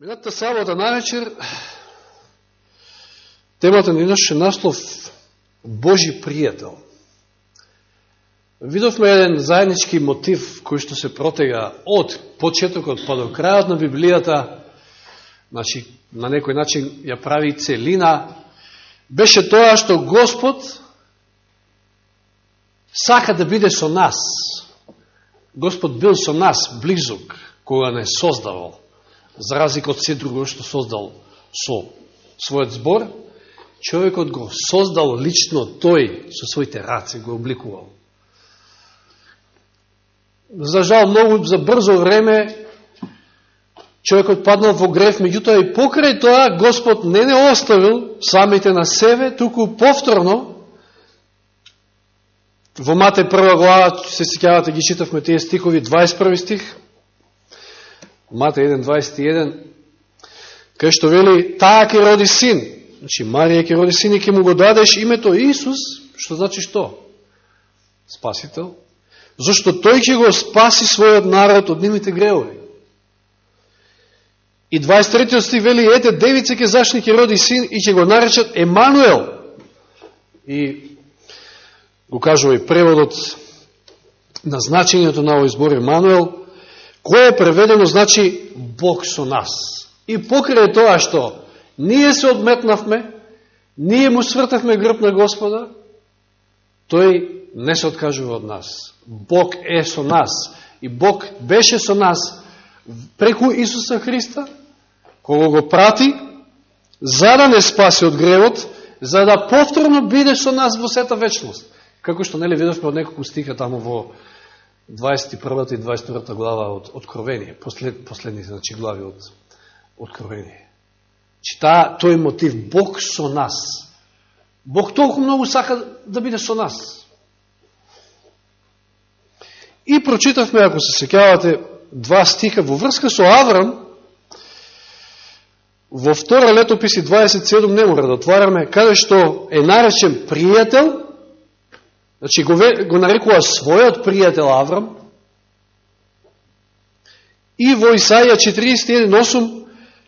Минатата сабота на вечер темата ни наше наслов Божи пријател. Видовме еден заеднички мотив кој што се протега од почетокот па до крајот на Библијата, значи на некој начин ја прави целина, беше тоа што Господ сака да биде со нас. Господ бил со нас близок кога не создавал за разлика од се друго што создал со својот збор, човекот го создал лично тој со своите раце, го обликувал. За жал, многу за брзо време човекот паднал во греф, меѓутоа и покрај тоа Господ не не оставил самите на себе, туку повторно во Мате прва глава, се сеќавате, ги читавме тие стихови, 21 стих, Мата 1.21, кај што вели, таа ќе роди син. Значи, Марија ќе роди син и ќе му го дадеш името Исус, што значи што? Спасител. Зошто тој ќе го спаси својот народ од нивните греови. И 23 стих вели, ете, девица ќе зашни ќе роди син и ќе го наречат Емануел. И го кажува и преводот на значењето на овој збор Емануел, Кое е преведено значи Бог со нас. И покрај тоа што ние се одметнавме, ние му свртавме грб на Господа, тој не се откажува од нас. Бог е со нас. И Бог беше со нас преку Исуса Христа, кога го прати, за да не спаси од гревот, за да повторно биде со нас во сета вечност. Како што нели видовме од неколку стиха таму во 21 и 22 глава од Откровение, послед, последните значи, глави од Откровение. Значи, Че та, тој мотив, Бог со нас. Бог толку многу сака да биде со нас. И прочитавме, ако се секјавате, два стиха во врска со Аврам, во втора летописи 27 не мора да отвараме, каде што е наречен пријател, Значи, го, го нарекува својот пријател Аврам. И во Исаја 41.8,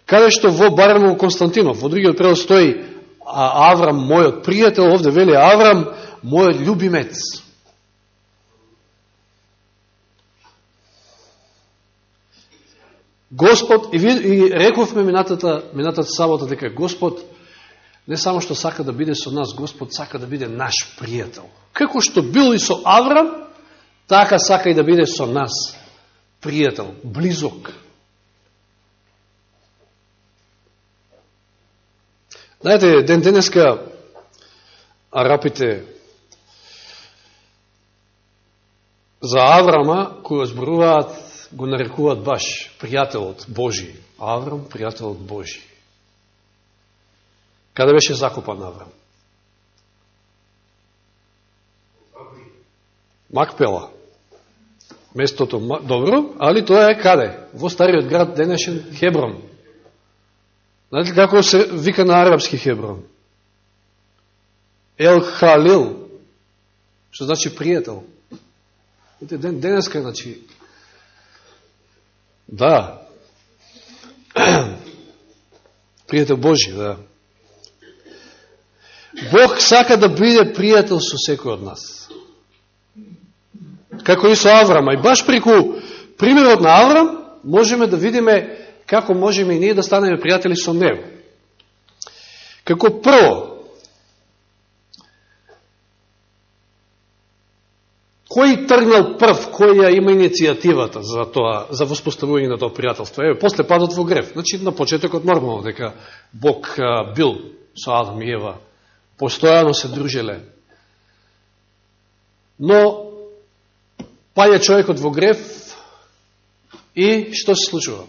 каде што во барамо Константинов, во другиот превод стои Аврам, мојот пријател, овде вели Аврам, мојот љубимец. Господ, и, и рековме минатата, минатата сабота, дека Господ не само што сака да биде со нас, Господ сака да биде наш пријател. Како што бил и со Аврам, така сака и да биде со нас пријател, близок. Знаете, ден денеска арапите за Аврама, кој зборуваат, го нарекуваат баш пријателот Божи. Аврам, пријателот Божи. Каде беше закопан Аврам? Макпела. Местото добро, али тоа е каде? Во стариот град денешен Хеброн. Знаете како се вика на арабски Хеброн? Ел Халил, што значи пријател. Ден, денеска, значи, да, пријател Божи, да. Бог сака да биде пријател со секој од нас. Како и со Аврама. И баш преку примерот на Аврам, можеме да видиме како можеме и ние да станеме пријатели со него. Како прво, кој тргнал прв, кој ја има иницијативата за тоа, за воспоставување на тоа пријателство? Еве, после падот во греф. Значи, на почетокот нормално дека Бог бил со Адам и Ева постојано се дружеле. Но, паја човекот во греф и што се случува?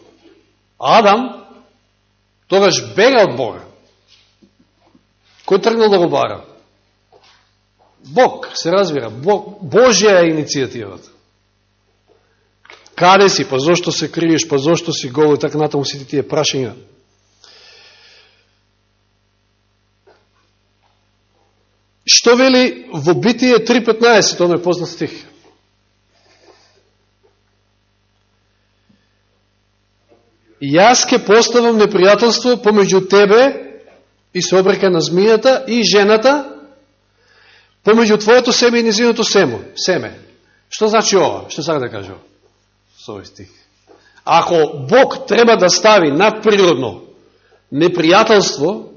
Адам тогаш бега од Бога. Кој тргнал да го бара? Бог, се разбира. Бог, Божја е иницијативата. Каде си, па зошто се криеш, па зошто си гол и така натаму сите тие прашања. Што вели во Битие 3.15, тоа е познат стих? Јас ке поставам непријателство помеѓу тебе и се обрека на змијата и жената, помеѓу твоето семе и незиното семо, семе. Што значи ова? Што сака да кажа? Со овој стих. Ако Бог треба да стави надприродно непријателство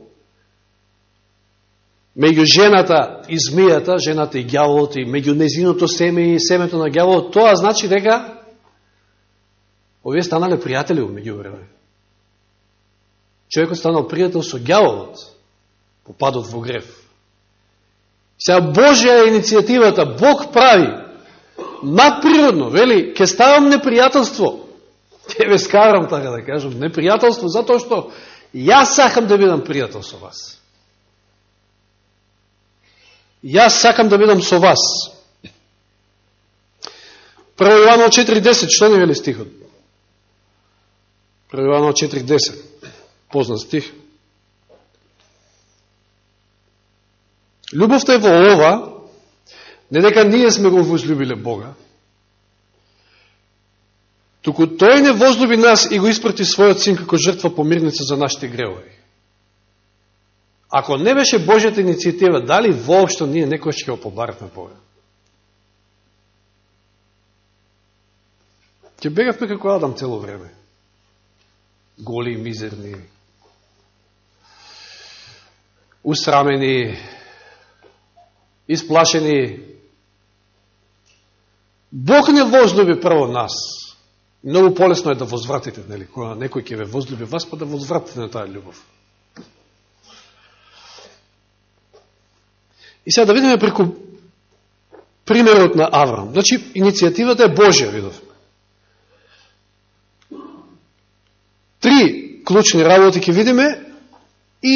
меѓу жената и змијата, жената и гјаволот и меѓу незиното семе и семето на гјаволот, тоа значи дека овие станале пријатели меѓу време. Човекот станал пријател со гјаволот попадот во грев. Сега Божја иницијативата, Бог прави надприродно, вели, ке ставам непријателство, ке ве скарам, така да кажам, непријателство, затоа што јас сакам да бидам пријател со вас. Јас сакам да бидам со вас. Прво Јовано 4.10, што не вели стихот? Прво Јовано 4.10, познат стих. Любовта е во ова, не дека ние сме го возлюбиле Бога, туку Тој не возлюби нас и го испрати својот син како жртва помирница за нашите гревови. Ако не беше Божјата иницијатива, дали воопшто ние некој ќе го побаратме Бога? Ќе бегавме како Адам цело време. Голи и мизерни. Усрамени. Исплашени. Бог не возлюби прво нас. Многу полесно е да возвратите, нели, кога некој ќе ве возлюби вас, па да возвратите на таа љубов. И сега да видиме преку примерот на Авраам. Значи, иницијативата е Божја, видовме. Три клучни работи ќе видиме и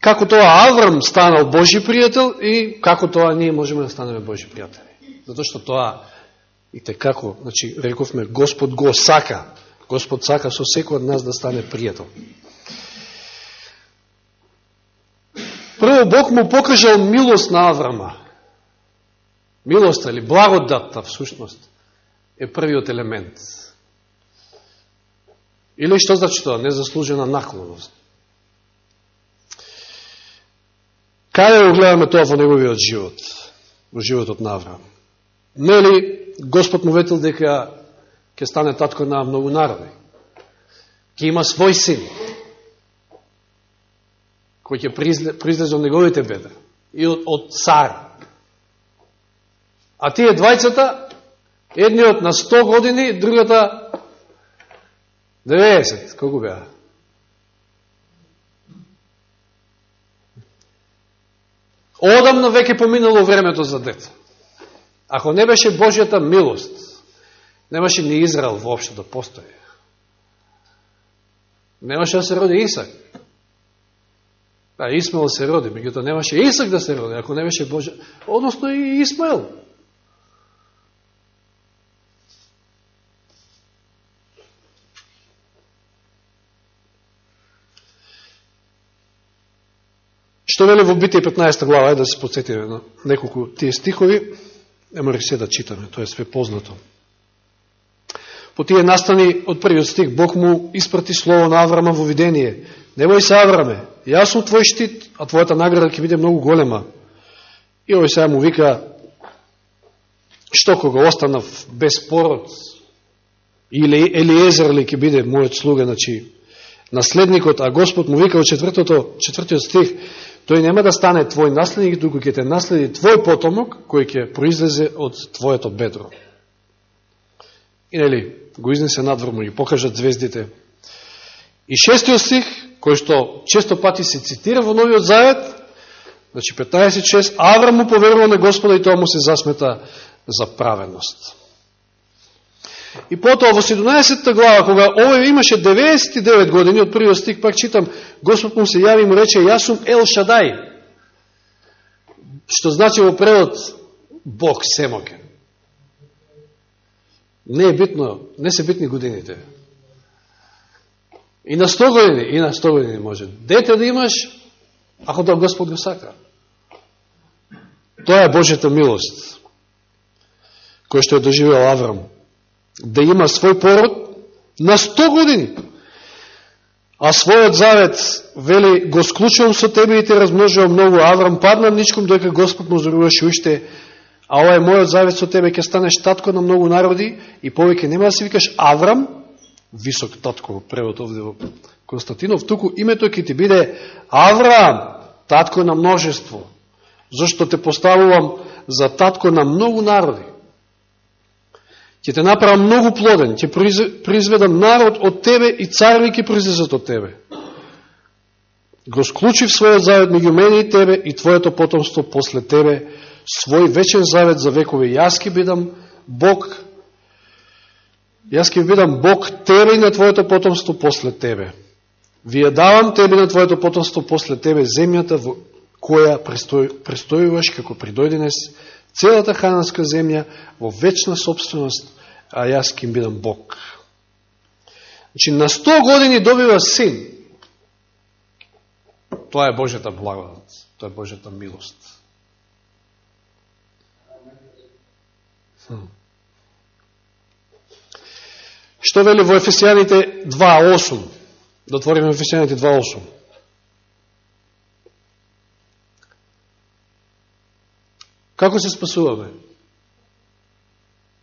како тоа Авраам станал Божи пријател и како тоа ние можеме да станеме Божи пријатели. Затоа што тоа и те како, значи, рековме, Господ го сака. Господ сака со секој од нас да стане пријател. Прво, Бог му покажал милост на Аврама. Милост или благодатта, всушност, е првиот елемент. Или што значи тоа? Незаслужена наклоност. Каде го гледаме тоа во неговиот живот? Во животот на Авраам? Нели Господ му ветил дека ќе стане татко на многу народи? Ке има свој син кој ќе произлезе од неговите бедра и од, од цар. А тие двајцата, едниот на 100 години, другата 90. Колку беа? Одамно веќе поминало времето за деца. Ако не беше Божјата милост, немаше ни Израел воопшто да постои. Немаше да се роди Исак. А Исмаел се роди, меѓуто немаше Исак да се роди, ако не беше Божа, односно и Исмаел. Што веле во Битие 15 глава, е да се подсетиме на неколку тие стихови, не мора се да читаме, тоа е све познато. По тие настани од првиот стих, Бог му испрати слово на Аврама во видение. Не бој се, Авраме, Јас сум твој штит, а твојата награда ќе биде многу голема. И овој сега му вика, што кога останав без пород, или Елиезер ли ќе биде мојот слуга, значи, наследникот, а Господ му вика во четвртото, четвртиот стих, тој нема да стане твој наследник, туку ќе те наследи твој потомок, кој ќе произлезе од твоето бедро. И нели, го изнесе надвор му и покажат звездите. И шестиот стих, кој што често пати се цитира во Новиот Завет, значи 15.6, Аврам му поверува на Господа и тоа му се засмета за праведност. И потоа во 17 глава, кога овој имаше 99 години, од првиот стих пак читам, Господ му се јави и му рече, јас сум Ел Шадај, што значи во превод Бог семоген. Не е битно, не се битни годините. И на 100 години, и на 100 години може. Дете да имаш, ако тоа Господ го сака. Тоа е Божјата милост, која што е доживел Аврам. Да има свој пород на 100 години. А својот завет, вели, го склучувам со тебе и те размножувам многу. Аврам падна ничком, дојка Господ му заруваше уште, а ова е мојот завет со тебе, ќе станеш татко на многу народи и повеќе нема да се викаш Аврам, висок татко, превод овде во Константинов, туку името ќе ти биде Авраам татко на множество, зашто те поставувам за татко на многу народи. Ќе те направам многу плоден, ќе произведам народ од тебе и цареви ќе произлезат од тебе. Го склучив својот завет меѓу мене и тебе и твоето потомство после тебе, свој вечен завет за векове. Јас ќе бидам Бог, јас ќе бидам Бог тебе и на твоето потомство после тебе. Вие давам тебе на твоето потомство после тебе земјата во која престојуваш како придојденес, целата хананска земја во вечна собственост, а јас ким бидам Бог. Значи, на 100 години добива син. Тоа е Божјата благодат, тоа е Божјата милост. Што вели во Ефесијаните 2.8? Да отвориме Ефесијаните 2.8. Како се спасуваме?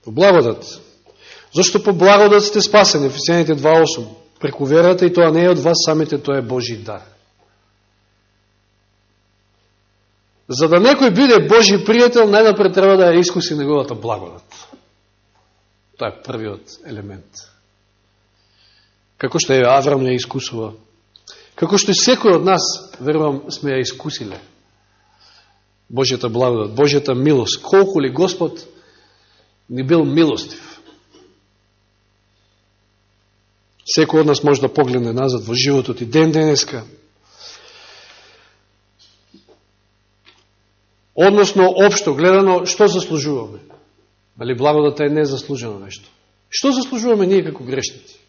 По благодат. Зошто по благодат сте спасени? Ефесијаните 2.8. Преку верата и тоа не е од вас самите, тоа е Божи дар. За да некој биде Божи пријател, најнапред треба да ја искуси неговата благодат. Тоа е првиот елемент како што е Аврам ја искусува, како што и секој од нас, верувам, сме ја искусиле. Божјата благодат, Божјата милост, колку ли Господ ни бил милостив. Секој од нас може да погледне назад во животот и ден денеска. Односно, обшто гледано, што заслужуваме? Дали благодата е незаслужено нешто? Што заслужуваме ние како грешници?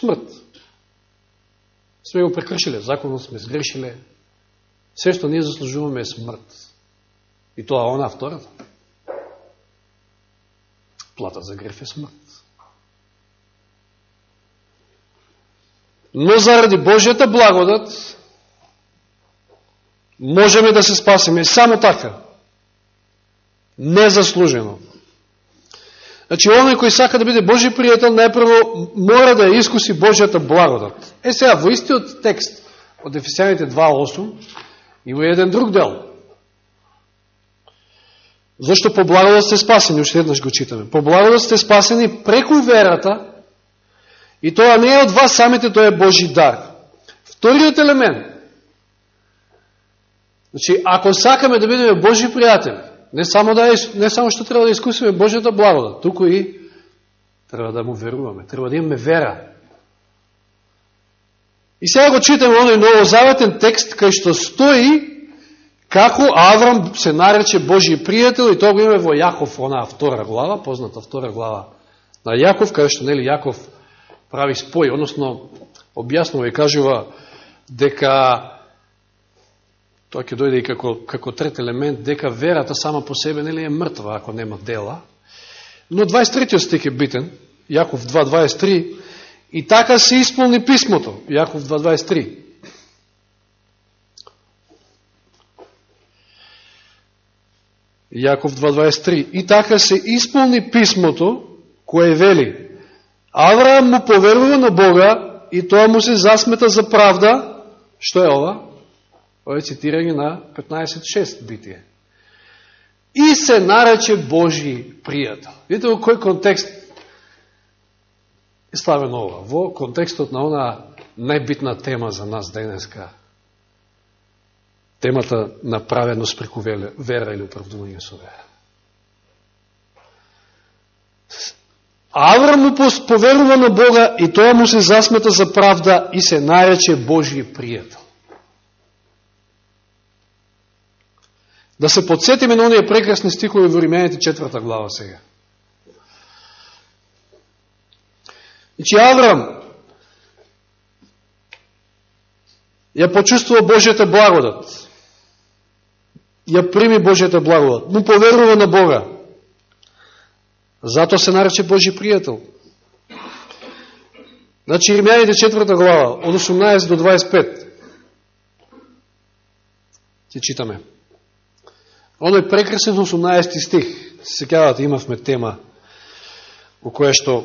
Смрт. Сме го прекршиле, законот сме сгрешиле. Се што ние заслужуваме е смрт. И тоа она втората. Плата за греф е смрт. Но заради Божијата благодат можеме да се спасиме само така. Незаслужено. Значи, оној кој сака да биде Божи пријател, најпрво мора да искуси Божијата благодат. Е сега, во истиот текст од Ефесијаните 2.8 и во еден друг дел. Зошто по благодат сте спасени, уште еднаш го читаме. По благодат сте спасени преку верата и тоа не е од вас самите, тоа е Божи дар. Вториот елемент. Значи, ако сакаме да бидеме Божи пријатели, Не само, да, не само што треба да искусиме Божјата благодат, туку и треба да му веруваме, треба да имаме вера. И сега го читаме оној новозаветен текст кај што стои како Аврам се нарече Божи пријател и тоа го име во Јаков, онаа втора глава, позната втора глава на Јаков, кај што нели Јаков прави спој, односно објаснува и кажува дека Тоа ќе дојде и како, како трет елемент, дека верата сама по себе нели е мртва ако нема дела. Но 23 стих е битен, Јаков 2.23, и така се исполни писмото, Јаков 2.23. Јаков 2.23. И така се исполни писмото, кое вели, Авраам му поверува на Бога и тоа му се засмета за правда. Што е ова? Ова е цитирање на 15.6 битие. И се нарече Божи пријател. Видите во кој контекст е ставено ова? Во контекстот на она најбитна тема за нас денеска. Темата на праведност преку вера или оправдување со вера. Аврам му поверува на Бога и тоа му се засмета за правда и се нарече Божи пријател. Да се подсетиме на оние прекрасни стихови во Римените четврта глава сега. Значи Аврам ја почувствува Божјата благодат. Ја прими Божјата благодат. Му поверува на Бога. Зато се нарече Божи пријател. Значи, Римјаните четврта глава, од 18 до 25. ти читаме. Оној прекрасен 18 стих, се секавате, имавме тема во која што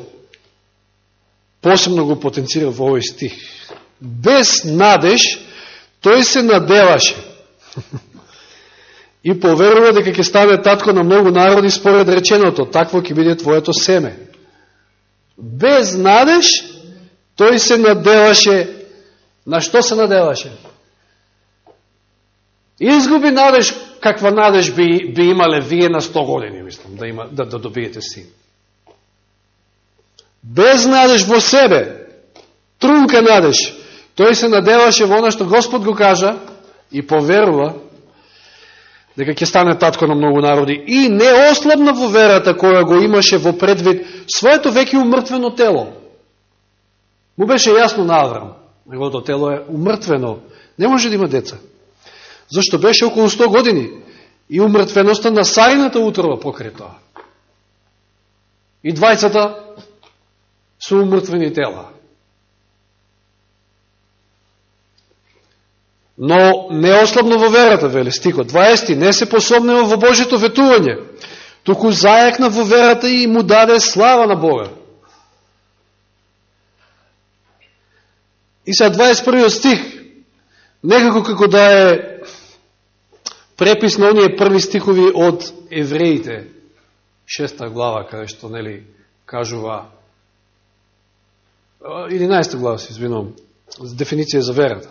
посебно го потенцира во овој стих. Без надеж, тој се надеваше. и поверува дека ќе стане татко на многу народи според реченото, такво ќе биде твоето семе. Без надеж, тој се надеваше. на што се надеваше? Изгуби надеж, каква надеж би, би имале вие на 100 години, мислам, да, има, да, да добиете син. Без надеж во себе, трунка надеж, тој се надеваше во оно што Господ го кажа и поверува дека ќе стане татко на многу народи и не ослабна во верата која го имаше во предвид своето веќе умртвено тело. Му беше јасно на Аврам, неговото тело е умртвено, не може да има деца. Зашто беше околу 100 години и умртвеноста на Сарината утрова покрај тоа. И двајцата со умртвени тела. Но не ослабно во верата, вели стикот 20. Не се пособнева во Божито ветување, туку зајакна во верата и му даде слава на Бога. И сега 21 стих, некако како да е препис на оние први стихови од евреите, шеста глава, каде што, нели, кажува, 11 глава, се извинувам, дефиниција за верата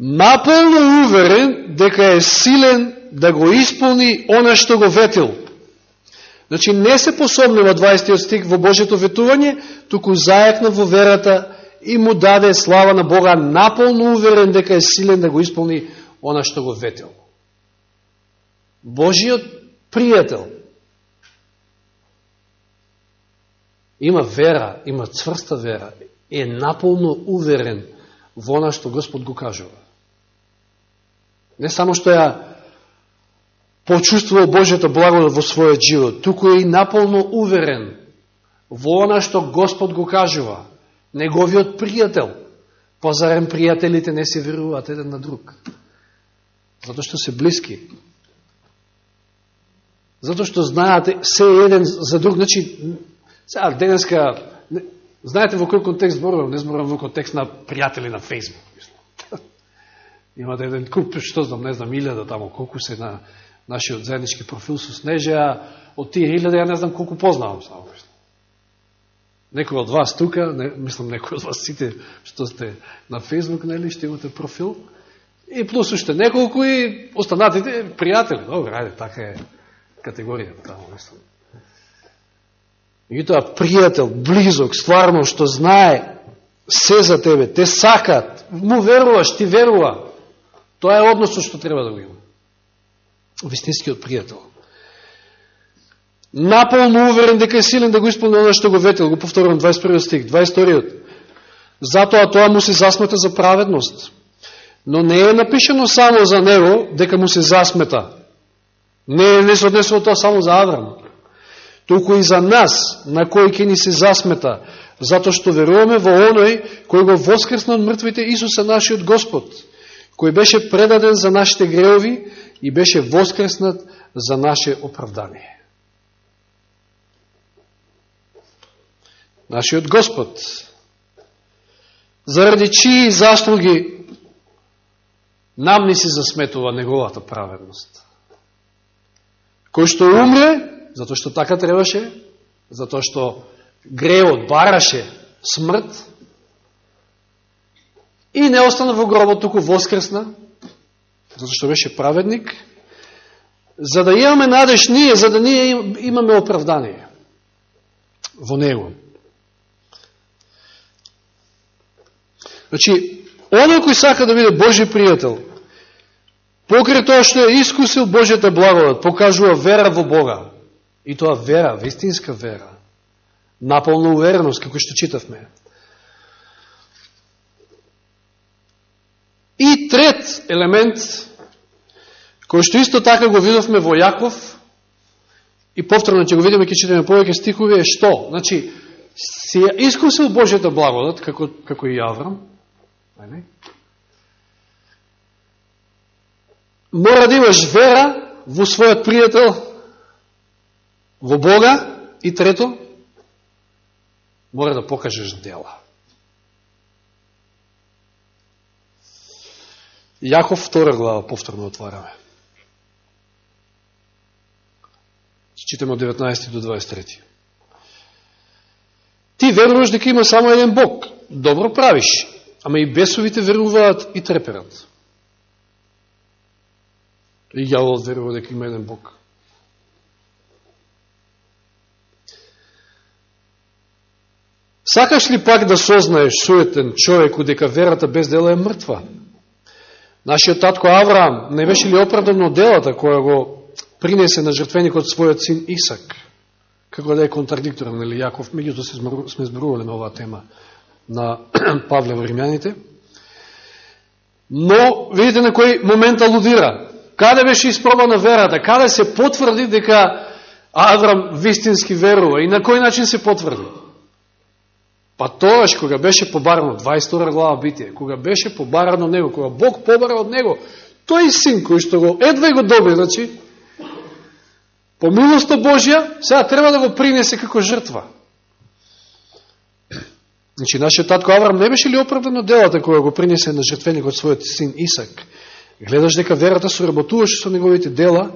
наполно уверен дека е силен да го исполни она што го ветил. Значи, не се посомнува 20 стих во Божето ветување, туку зајакна во верата и му даде слава на Бога, наполно уверен дека е силен да го исполни она што го ветел Божиот пријател има вера, има цврста вера, е наполно уверен во она што Господ го кажува. Не само што ја почувствувал Божјата благодат во својот живот, туку е и наполно уверен во она што Господ го кажува, неговиот пријател. Позарем пријателите не се веруваат еден на друг. Зато што се блиски. Зато што знаат се еден за друг. Значи, сега денеска, знаете во кој контекст зборувам? Не зборувам во контекст на пријатели на Фейсбук. Имате еден куп, што знам, не знам, илјада тамо, колку се на нашиот заеднички профил со Снежа, од тие илјада, ја не знам колку познавам само. Некој од вас тука, не, мислам некој од вас сите што сте на Фейсбук, нели, што имате профил, и плюс уште неколку и останатите пријатели. Добре, ајде, така е категоријата таму, мислам. И тоа пријател, близок, стварно, што знае се за тебе, те сакат, му веруваш, ти верува. Тоа е односот што треба да го има. Вистинскиот пријател. Наполно уверен дека е силен да го исполни оно што го ветил, го повторувам 21 стих, 22 Затоа тоа му се засмета за праведност. Но не е напишено само за него дека му се засмета. Не, не се однесува тоа само за Аврам. Туку и за нас, на кој ќе ни се засмета, затоа што веруваме во оној кој го воскресна од мртвите Исуса нашиот Господ кој беше предаден за нашите греови и беше воскреснат за наше оправдание. Нашиот Господ, заради чии заслуги нам ни се засметува неговата праведност. Кој што умре, затоа што така требаше, затоа што греот бараше смрт, И не остана во гробот, туку воскресна, затоа што беше праведник, за да имаме надеж ние, за да ние имаме оправдание во него. Значи, оној кој сака да биде Божи пријател, покри тоа што е искусил Божјата благодат, покажува вера во Бога. И тоа вера, вистинска вера. Наполна увереност, како што читавме. И трет елемент, кој што исто така го видовме во Јаков, и повторно ќе го видиме, ќе читаме повеќе стихови, е што? Значи, се искусил Божјата благодат, како, како и Аврам, мора да имаш вера во својот пријател, во Бога, и трето, мора да покажеш дела. Јаков втора глава повторно отвараме. Читаме од 19 до 23. Ти веруваш дека има само еден Бог. Добро правиш. Ама и бесовите веруваат и треперат. И јавол верува дека има еден Бог. Сакаш ли пак да сознаеш суетен човеку дека верата без дела е мртва? Нашиот татко Авраам не беше ли оправдано делата која го принесе на жртвеникот својот син Исак? Како да е контрадикторен, или Јаков, меѓуто сме зборували на оваа тема на Павле во Римјаните. Но, видите на кој момент алудира. Каде беше испробана верата? Каде се потврди дека Аврам вистински верува? И на кој начин се потврди? Па тоаш, кога беше побарано, 22 глава битие, кога беше побарано него, кога Бог побара од него, тој син кој што го едва го доби, значи, по милоста Божја, сега треба да го принесе како жртва. Значи, нашиот татко Аврам не беше ли оправдано делата кога го принесе на жртвеникот својот син Исак? Гледаш дека верата соработуваше со неговите дела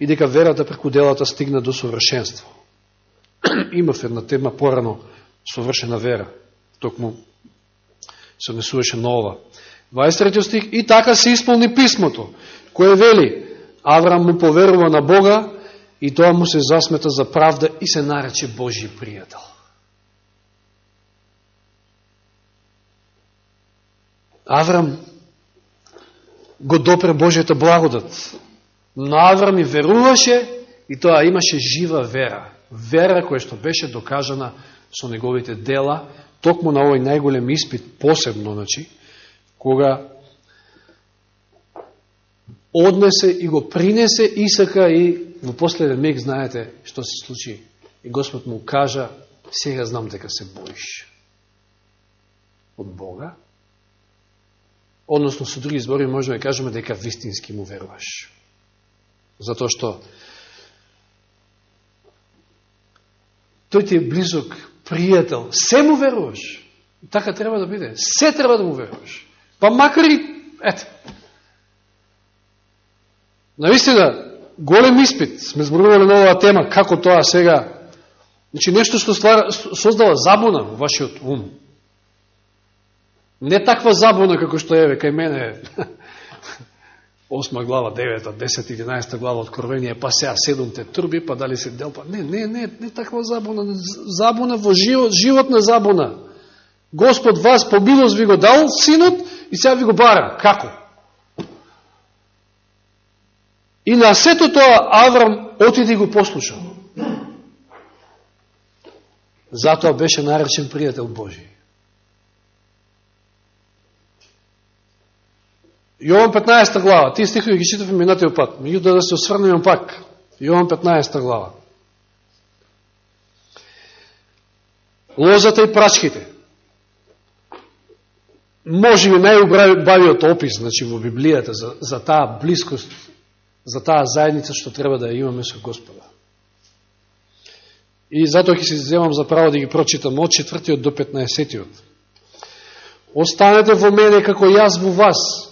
и дека верата преку делата стигна до совршенство. Имав една тема порано совршена вера. Токму се однесуваше на ова. 23 стих. И така се исполни писмото, кое вели, Аврам му поверува на Бога и тоа му се засмета за правда и се нарече Божи пријател. Аврам го допре Божијата благодат. Но Аврам и веруваше и тоа имаше жива вера. Вера која што беше докажана со неговите дела, токму на овој најголем испит, посебно, значи, кога однесе и го принесе Исака и во последен миг знаете што се случи. И Господ му кажа, сега знам дека се боиш од Бога. Односно, со други збори можеме да кажеме дека вистински му веруваш. Затоа што тој ти е близок пријател, се му веруваш. Така треба да биде. Се треба да му веруваш. Па макар и, ете, наистина, голем испит, сме зборували на оваа тема, како тоа сега, значи нешто што ствара, создава забуна во вашиот ум. Не таква забуна како што еве кај мене 8 глава, 9, 10, 11 глава Откровение, па сега седумте турби, па дали се дел, па не, не, не, не таква забуна, забуна во живот, животна забуна. Господ вас по милост ви го дал синот и сега ви го бара. Како? И на сето тоа Аврам отиди го послуша. Затоа беше наречен пријател Божи. Јован 15 глава, тие стихови ги читавме минатиот пат, меѓутоа да се осврнеме пак. Јован 15 глава. Лозата и прачките. Може би најубавиот опис значи, во Библијата за, за таа близкост, за таа заедница што треба да ја имаме со Господа. И затоа ќе се земам за право да ги прочитам од четвртиот до 15-тиот. Останете во мене како јас во вас,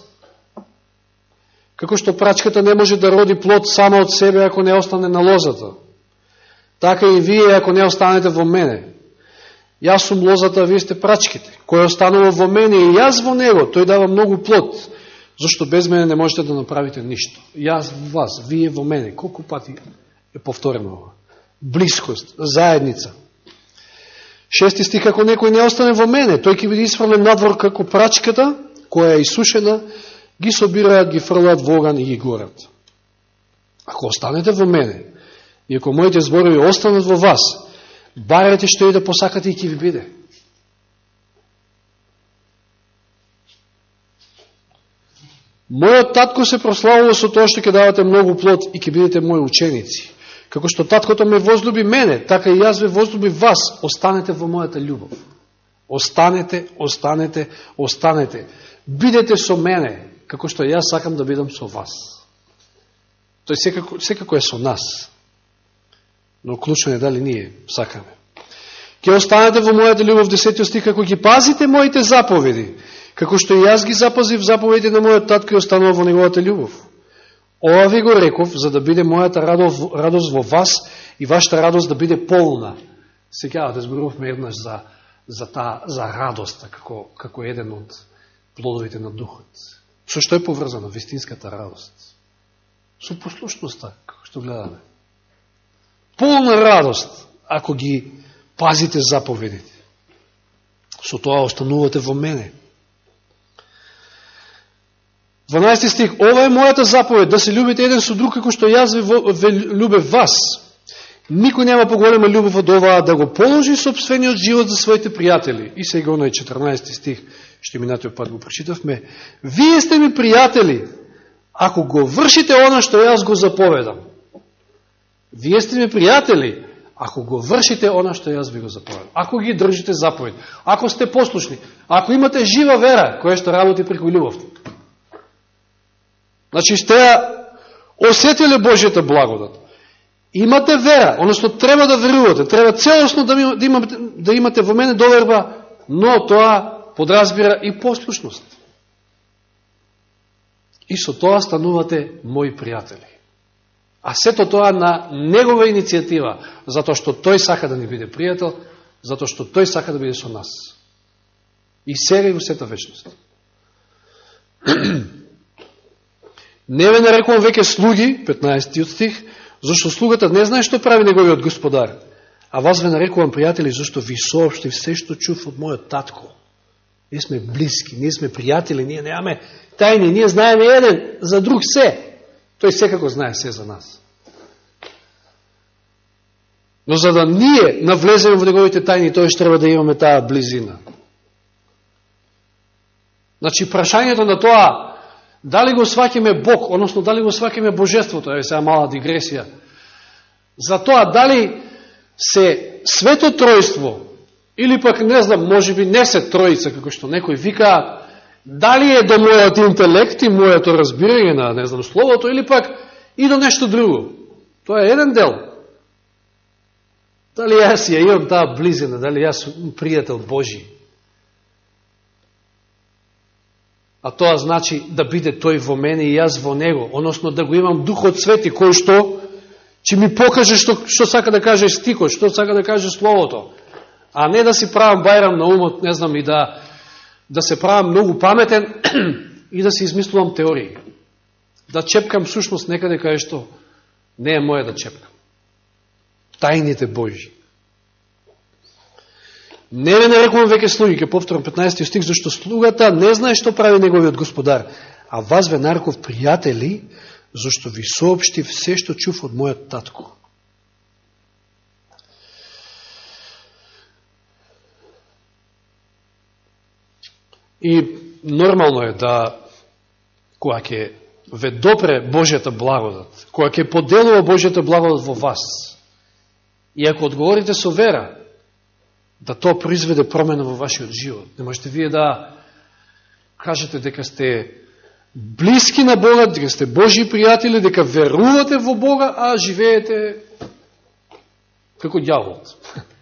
Како што прачката не може да роди плод само од себе ако не остане на лозата. Така и вие ако не останете во мене. Јас сум лозата, вие сте прачките. Кој останува во мене и јас во него, тој дава многу плод. Зашто без мене не можете да направите ништо. Јас во вас, вие во мене. Колку пати е повторено ова? Близкост, заедница. Шести стих, ако некој не остане во мене, тој ќе биде исфрлен надвор како прачката, која е исушена, ги собираат, ги фрлаат во оган и ги горат. Ако останете во мене, и ако моите зборови останат во вас, барете што и да посакате и ќе ви биде. Мојот татко се прославува со тоа што ќе давате многу плод и ќе бидете мои ученици. Како што таткото ме возлюби мене, така и јас ве возлюби вас, останете во мојата љубов. Останете, останете, останете. Бидете со мене, како што јас сакам да бидам со вас. Тој секако, секако е со нас. Но клучно е дали ние сакаме. Ке останете во мојата љубов, десетиот стих, како ги пазите моите заповеди, како што и јас ги запазив заповедите на мојот татко и останува во неговата љубов. Ова ви го реков, за да биде мојата радост, радост во вас и вашата радост да биде полна. Секавате, да зборувавме еднаш за, за, та, за радоста, како, како еден од плодовите на духот. Со што е поврзано вистинската радост? Со послушноста, како што гледаме. Полна радост, ако ги пазите заповедите. Со тоа останувате во мене. 12 стих. Ова е мојата заповед, да се любите еден со друг, како што јас ве любев вас. Никој нема поголема љубов од оваа да го положи собствениот живот за своите пријатели. И сега оној 14 стих, што минатиот пат го прочитавме. Вие сте ми пријатели, ако го вршите оно што јас го заповедам. Вие сте ми пријатели, ако го вршите оно што јас ви го заповедам. Ако ги држите заповед. Ако сте послушни. Ако имате жива вера, која што работи преку љубовта. Значи сте осетиле Божијата благодат. Имате вера, односно треба да верувате, треба целосно да, да имате, да имате во мене доверба, но тоа подразбира и послушност. И со тоа станувате мои пријатели. А сето тоа на негова иницијатива, затоа што тој сака да ни биде пријател, затоа што тој сака да биде со нас. И сега и во сета вечност. Не ве нарекувам веќе слуги, 15 стих, зашто слугата не знае што прави неговиот господар. А вас ве нарекувам, пријатели, зашто ви сообщи все што чув од мојот татко. Ние сме близки, ние сме пријатели, ние неаме. тајни, ние знаеме еден за друг се. Тој секако знае се за нас. Но за да ние навлеземе во неговите тајни, тој ще треба да имаме таа близина. Значи, прашањето на тоа, дали го свакиме Бог, односно дали го свакиме Божеството, е сега мала дигресија, за тоа дали се свето тројство, или пак не знам, може би не се троица, како што некој вика, дали е до мојот интелект и мојото разбирање на, не знам, словото, или пак и до нешто друго. Тоа е еден дел. Дали јас ја имам таа близина, дали јас сум пријател Божи. А тоа значи да биде тој во мене и јас во него, односно да го имам Духот Свети, кој што ќе ми покаже што, што сака да каже стикот, што сака да каже Словото. А не да си правам бајрам на умот, не знам, и да, да се правам многу паметен и да се измислувам теории. Да чепкам сушност некаде кај што не е моја да чепкам тајните Божи. Не ве нарекувам веќе слуги, ке повторам 15 стих, зашто слугата не знае што прави неговиот господар, а вас ве нареков пријатели, зашто ви сообщи все што чув од мојот татко. И нормално е да, која ќе ве допре Божјата благодат, која ќе поделува Божјата благодат во вас, И ако одговорите со вера, да тоа произведе промена во вашиот живот. Не можете вие да кажете дека сте близки на Бога, дека сте Божи пријатели, дека верувате во Бога, а живеете како дјаволот.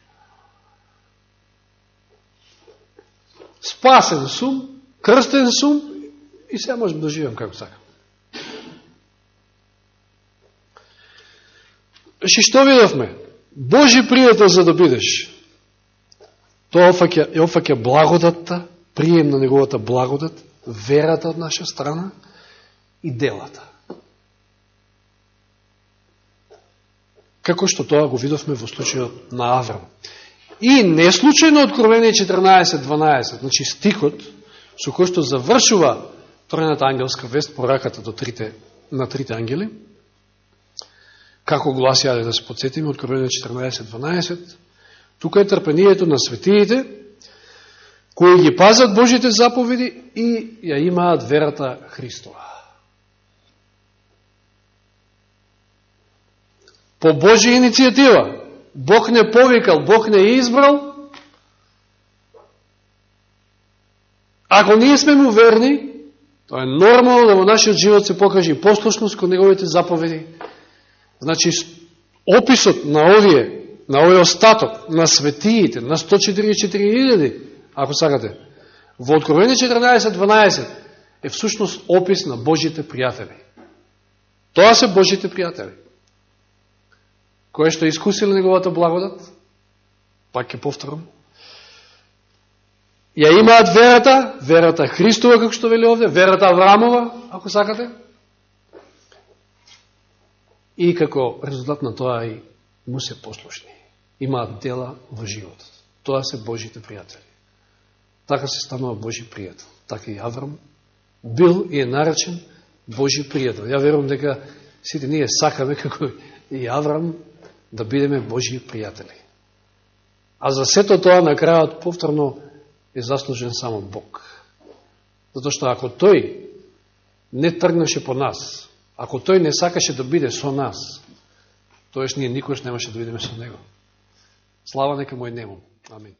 Спасен сум, крстен сум и сега можем да живам како сакам. Ши што видовме? Божи пријател за да бидеш. Тоа офаќа, офаќа благодатта, прием на неговата благодат, верата од наша страна и делата. Како што тоа го видовме во случајот на Аврам. И неслучајно Откровение 14.12, значи стикот со кој што завршува тројната ангелска вест, пораката до трите, на трите ангели, Како гласи, аде да се подсетиме, Откровение 14.12, тука е трпението на светиите, кои ги пазат Божите заповеди и ја имаат верата Христова. По Божја иницијатива. Бог не повикал, Бог не избрал. Ако ние сме му верни, тоа е нормално да во нашиот живот се покаже послушност кон неговите заповеди. Значи, описот на овие, на овој остаток, на светиите, на 144.000, ако сакате, во Откровение 14.12 е всушност опис на Божите пријатели. Тоа се Божите пријатели. Кој што искусил неговата благодат, пак ќе повторам, ја имаат верата, верата Христова, како што вели овде, верата Аврамова, ако сакате, и како резултат на тоа и му се послушни. Имаат дела во животот. Тоа се Божите пријатели. Така се станува Божи пријател. Така и Аврам бил и е наречен Божи пријател. Ја верувам дека сите ние сакаме како и Аврам да бидеме Божии пријатели. А за сето тоа на крајот повторно е заслужен само Бог. Затоа што ако тој не тргнеше по нас, ако тој не сакаше да биде со нас, тоеш ние никош немаше да бидеме со него. Слава нека мој нему. Амин.